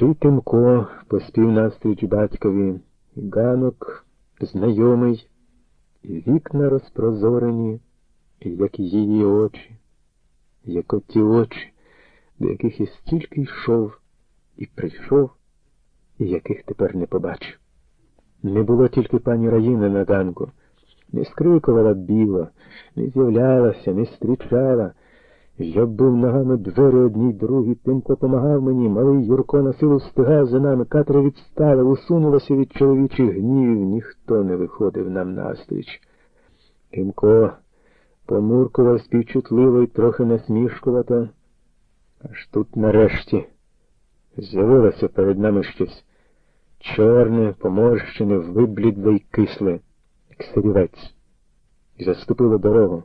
Ще Тимко поспів навстріч батькові, ганок знайомий, вікна розпрозорені, як її очі, як оті очі, до яких я стільки йшов і прийшов, і яких тепер не побачив. Не було тільки пані Раїни на ганку, не скрикувала біла, не з'являлася, не зустрічала. Я був ногами двері одній другій, Тимко помагав мені, малий Юрко на силу встигав за нами, Катра відстала, усунулася від чоловічих гнів, ніхто не виходив нам настріч. Тимко помуркував співчутливо і трохи насмішкувато, аж тут нарешті з'явилося перед нами щось чорне, поморщене, виблідле й кисле, як сирівець, і заступило дорогу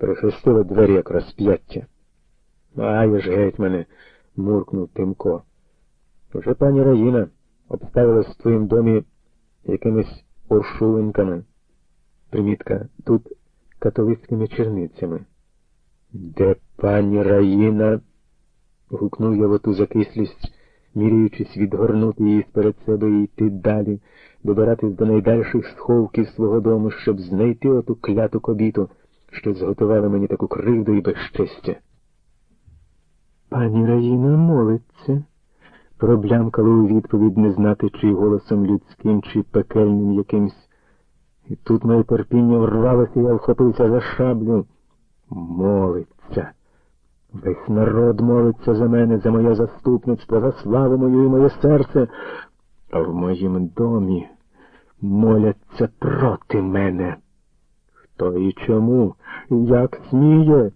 прихрестили двері, як розп'яття. Ай ж геть мене, муркнув Тимко. Вже пані Раїна обставилась в твоїм домі якимись оршулинками. Примітка тут католицькими черницями. Де пані Раїна? гукнув я в оту закислість, міряючись відгорнути її перед себе і йти далі, добиратись до найдальших сховків свого дому, щоб знайти оту кляту кобіту що зготували мені таку кривду і безчестя. Пані Раїна молиться, проблямкала у відповідь не знати, чи голосом людським, чи пекельним якимсь. І тут моє терпіння врвалося, я вхопився за шаблю. Молиться. Весь народ молиться за мене, за моє заступництво, за славу мою і моє серце, а в моїм домі моляться проти мене. То і чому? Як сміє?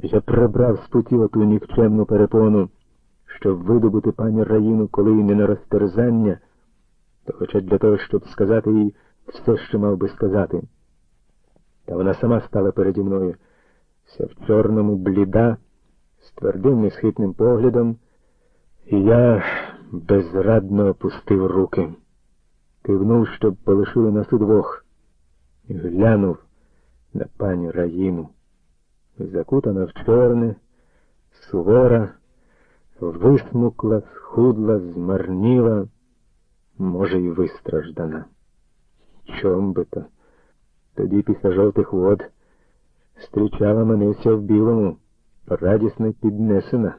Я прибрав з путі оту нікчемну перепону, щоб видобути пані Раїну, коли й не на розтерзання, то хоча для того, щоб сказати їй все, що мав би сказати. Та вона сама стала переді мною, вся в чорному бліда, з твердим несхитним поглядом, і я безрадно опустив руки, кивнув, щоб полишили нас удвох, глянув на пані Раїну, закутана в чорне, сувора, висмукла, схудла, змарніла, може, й вистраждана. Чом би то? Тоді після жовтих вод зустрічала мене вся в білому, радісно піднесена.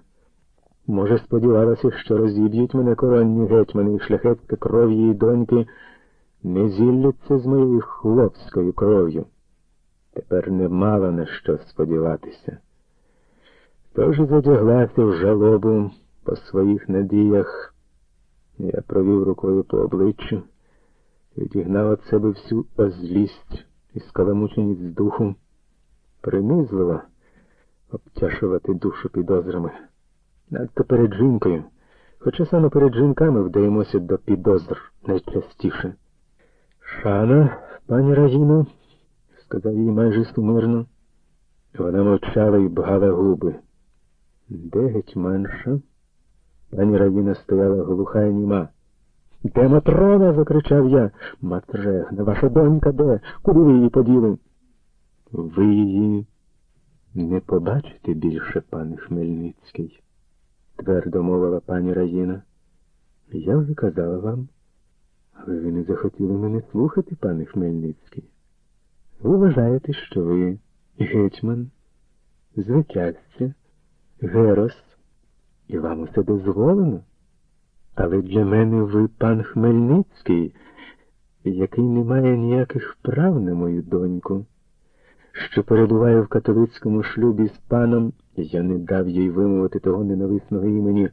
Може, сподівалася, що розіб'ють мене коронні гетьмани і шляхетська кров її доньки не зілляться з моєю хлопською кров'ю. Тепер не мала на що сподіватися. Тож задяглася в жалобу по своїх надіях. Я провів рукою по обличчю, відігнав від себе всю озлість і скаламученість з духу, принизливо обтяшувати душу підозрами. Надто перед жінкою, хоча саме перед жінками вдаємося до підозр найчастіше. Шана, пані Рагіно, сказав їй майже сумирно. Вона мовчала і бгала губи. Де гетьманша? Пані Равіна стояла глуха і німа. Де Матрона? закричав я. Матрегна, ваша донька де? Куди ви її поділи? Ви її не побачите більше, пане Хмельницький, твердо мовила пані Раїна. Я вже казала вам, але ви не захотіли мене слухати, пане Хмельницький. Ви вважаєте, що ви гетьман, звитязця, герос, і вам усе дозволено? Але для мене ви пан Хмельницький, який не має ніяких прав на мою доньку, що перебуває в католицькому шлюбі з паном, я не дав їй вимовити того ненависного імені.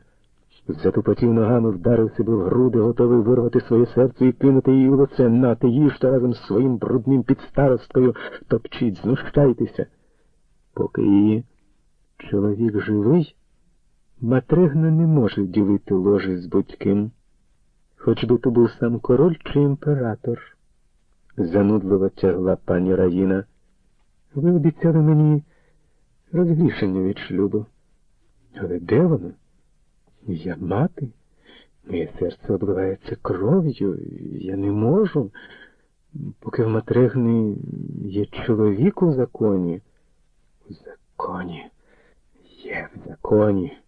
Затупотів ногами, вдарив себе в груди, готовий вирвати своє серце і кинути її в лице. Нате їжте разом з своїм брудним підстаросткою, топчіть, знущайтеся. Поки її чоловік живий, матригна не може ділити ложі з будь-ким, хоч би то був сам король чи імператор. Занудливо тягла пані Раїна. Ви обіцяли мені розгрішення від шлюбу. Але де воно? Я мати, моє серце обливається кров'ю, я не можу, поки в матригни є чоловік у законі. У законі, є в законі.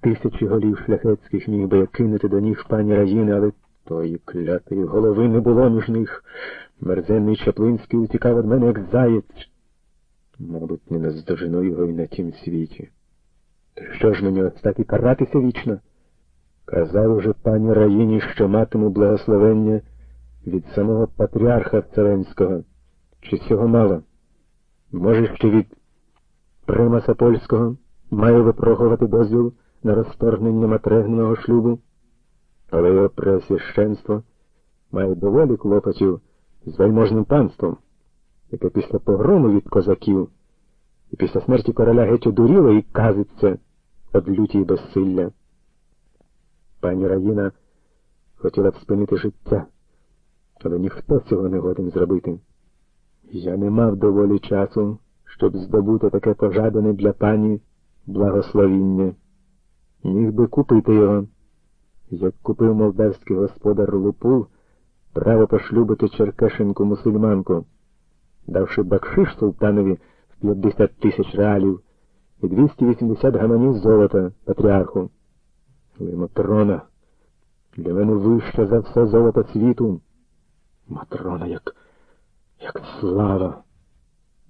тисячі голів шляхетських міг би я кинути до ніг пані Раїни, але тої клятої голови не було між них. Мерзенний Чаплинський утікав від мене, як заєць. Мабуть, не наздожену його і на тім світі. Що ж мені і каратися вічно? Казав уже пані Раїні, що матиму благословення від самого патріарха Вселенського. Чи цього мало? Може, ще від примаса польського маю випрохувати дозвіл на розторгнення матрегного шлюбу, але його преосвященство має доволі клопотів з вельможним панством, яке після погрому від козаків і після смерті короля геть одуріло і казиться од люті й безсилля. Пані Раїна хотіла б спинити життя, але ніхто цього не годен зробити. Я не мав доволі часу, щоб здобути таке пожадане для пані благословіння. Міг би купити його, як купив молдавський господар Лупул право пошлюбити черкешенку мусульманку, давши бакшиш султанові в 50 тисяч реалів і 280 гаманів золота патріарху. Але Матрона для мене вища за все золото світу. Матрона, як, як слава,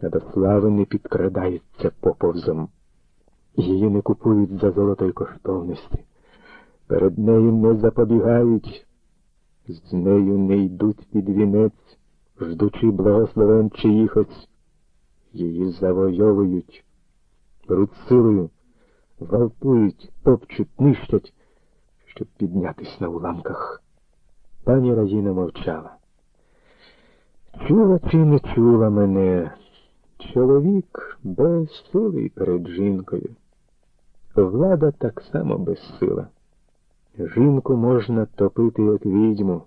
а до слави не підкрадається поповзом. Її не купують за золото й коштовності. Перед нею не запобігають, з нею не йдуть під вінець, ждучи благословен чиїхось. Її завойовують, беруть силою, гвалтують, топчуть, нищать, щоб піднятись на уламках. Пані Разіна мовчала. Чула чи не чула мене? Чоловік безсилий перед жінкою. Влада так само безсила. Жінку можна топити, як відьму,